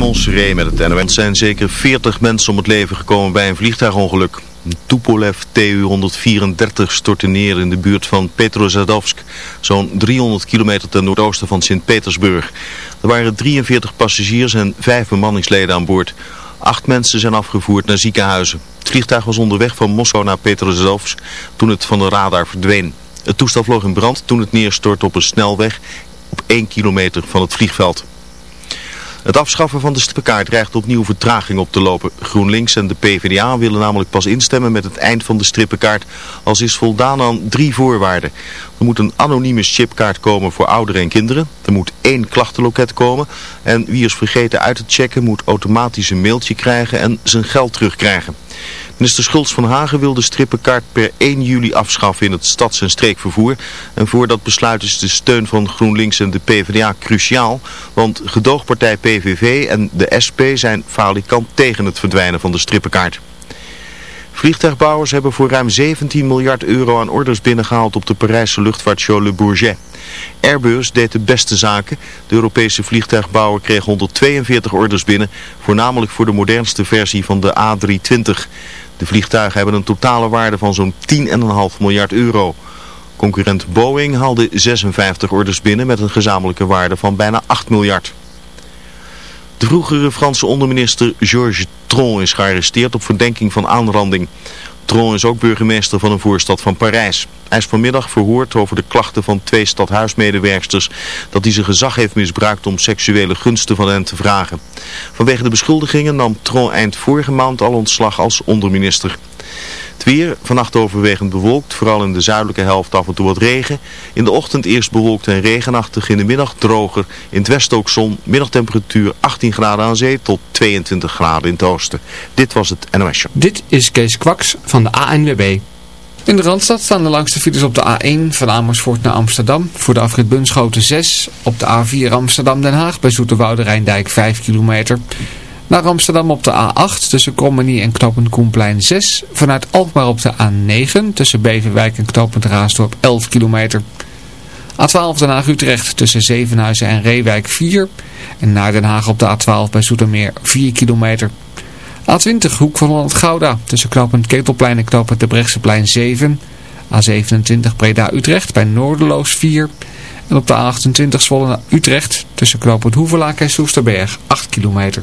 Raymond met het NOS zijn zeker 40 mensen om het leven gekomen bij een vliegtuigongeluk. Tupolev Tu-134 stortte neer in de buurt van Petrozadovsk, zo'n 300 kilometer ten noordoosten van Sint-Petersburg. Er waren 43 passagiers en 5 bemanningsleden aan boord. Acht mensen zijn afgevoerd naar ziekenhuizen. Het vliegtuig was onderweg van Moskou naar Petrozadovsk toen het van de radar verdween. Het toestel vloog in brand toen het neerstortte op een snelweg op 1 kilometer van het vliegveld. Het afschaffen van de strippenkaart dreigt opnieuw vertraging op te lopen. GroenLinks en de PvdA willen namelijk pas instemmen met het eind van de strippenkaart als is voldaan aan drie voorwaarden. Er moet een anonieme chipkaart komen voor ouderen en kinderen. Er moet één klachtenloket komen. En wie is vergeten uit te checken moet automatisch een mailtje krijgen en zijn geld terugkrijgen. Minister Schultz van Hagen wil de strippenkaart per 1 juli afschaffen in het stads- en streekvervoer. En voor dat besluit is de steun van GroenLinks en de PvdA cruciaal. Want gedoogpartij PVV en de SP zijn falikant tegen het verdwijnen van de strippenkaart. Vliegtuigbouwers hebben voor ruim 17 miljard euro aan orders binnengehaald op de Parijse luchtvaartshow Le Bourget. Airbus deed de beste zaken. De Europese vliegtuigbouwer kreeg 142 orders binnen, voornamelijk voor de modernste versie van de A320. De vliegtuigen hebben een totale waarde van zo'n 10,5 miljard euro. Concurrent Boeing haalde 56 orders binnen met een gezamenlijke waarde van bijna 8 miljard. De vroegere Franse onderminister Georges Tron is gearresteerd op verdenking van aanranding. Tron is ook burgemeester van een voorstad van Parijs. Hij is vanmiddag verhoord over de klachten van twee stadhuismedewerksters dat hij zijn gezag heeft misbruikt om seksuele gunsten van hen te vragen. Vanwege de beschuldigingen nam Tron eind vorige maand al ontslag als onderminister. Het weer, vannacht overwegend bewolkt, vooral in de zuidelijke helft af en toe wat regen. In de ochtend eerst bewolkt en regenachtig, in de middag droger. In het westen ook zon, middagtemperatuur 18 graden aan zee tot 22 graden in het oosten. Dit was het NOS Show. Dit is Kees Kwaks van de ANWB. In de Randstad staan de langste files op de A1 van Amersfoort naar Amsterdam. Voor de afrit Bunschoten 6. Op de A4 Amsterdam-Den Haag bij Zoeterwoude Rijndijk 5 kilometer. Naar Amsterdam op de A8 tussen Krommenie en Knopend Koenplein 6. Vanuit Alkmaar op de A9 tussen Beverwijk en Knopend Raasdorp 11 kilometer. A12 Den Haag-Utrecht tussen Zevenhuizen en Reewijk 4. En naar Den Haag op de A12 bij Zoetermeer 4 kilometer. A20 Hoek van Holland-Gouda tussen Knopend Ketelplein en Knopend de Brechtseplein 7. A27 Breda-Utrecht bij Noorderloos 4. En op de A28 Zwolle-Utrecht tussen Knopend Hoevelaak en Soesterberg 8 kilometer.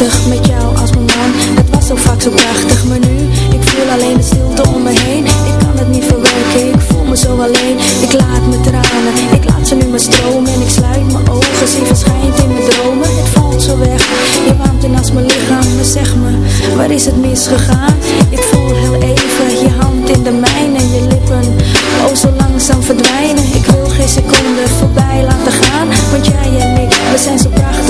Met jou als mijn man, het was zo vaak zo prachtig Maar nu, ik voel alleen de stilte om me heen. Ik kan het niet verwerken, ik voel me zo alleen. Ik laat me tranen, ik laat ze nu maar stromen. En ik sluit mijn ogen, zie verschijnt in mijn dromen. Het valt zo weg, je warmt in als mijn lichaam. Maar zeg me, waar is het misgegaan? Ik voel heel even je hand in de mijne En je lippen, oh zo langzaam verdwijnen. Ik wil geen seconde voorbij laten gaan Want jij en ik, we zijn zo prachtig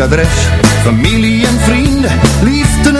adres. Familie en vrienden, liefde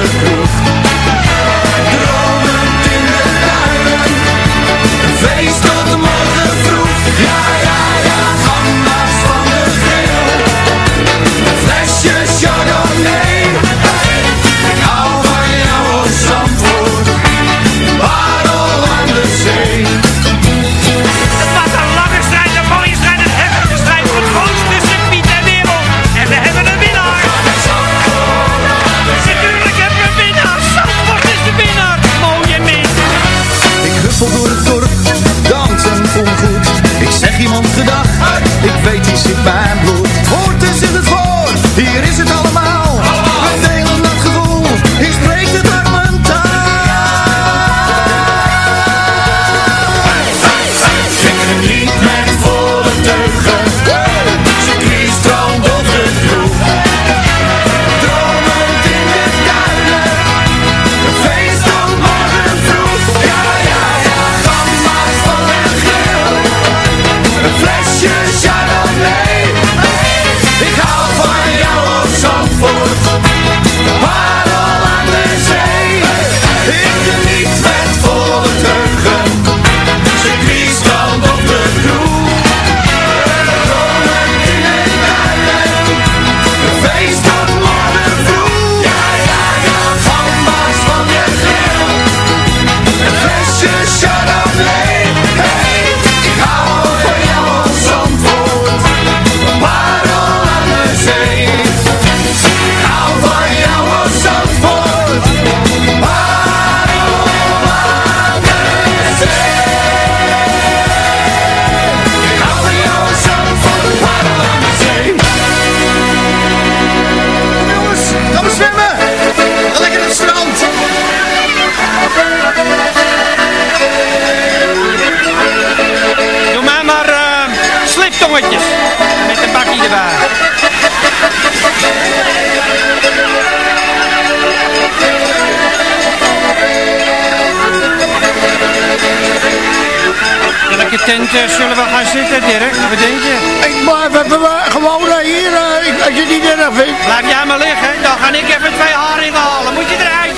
tent eh, zullen we gaan zitten, Dirk? Wat denk je? Ik, maar we, hebben gewoon eh, hier, eh, als je niet erg vindt. Blijf jij maar liggen, dan ga ik even twee haringen halen. Moet je eruit,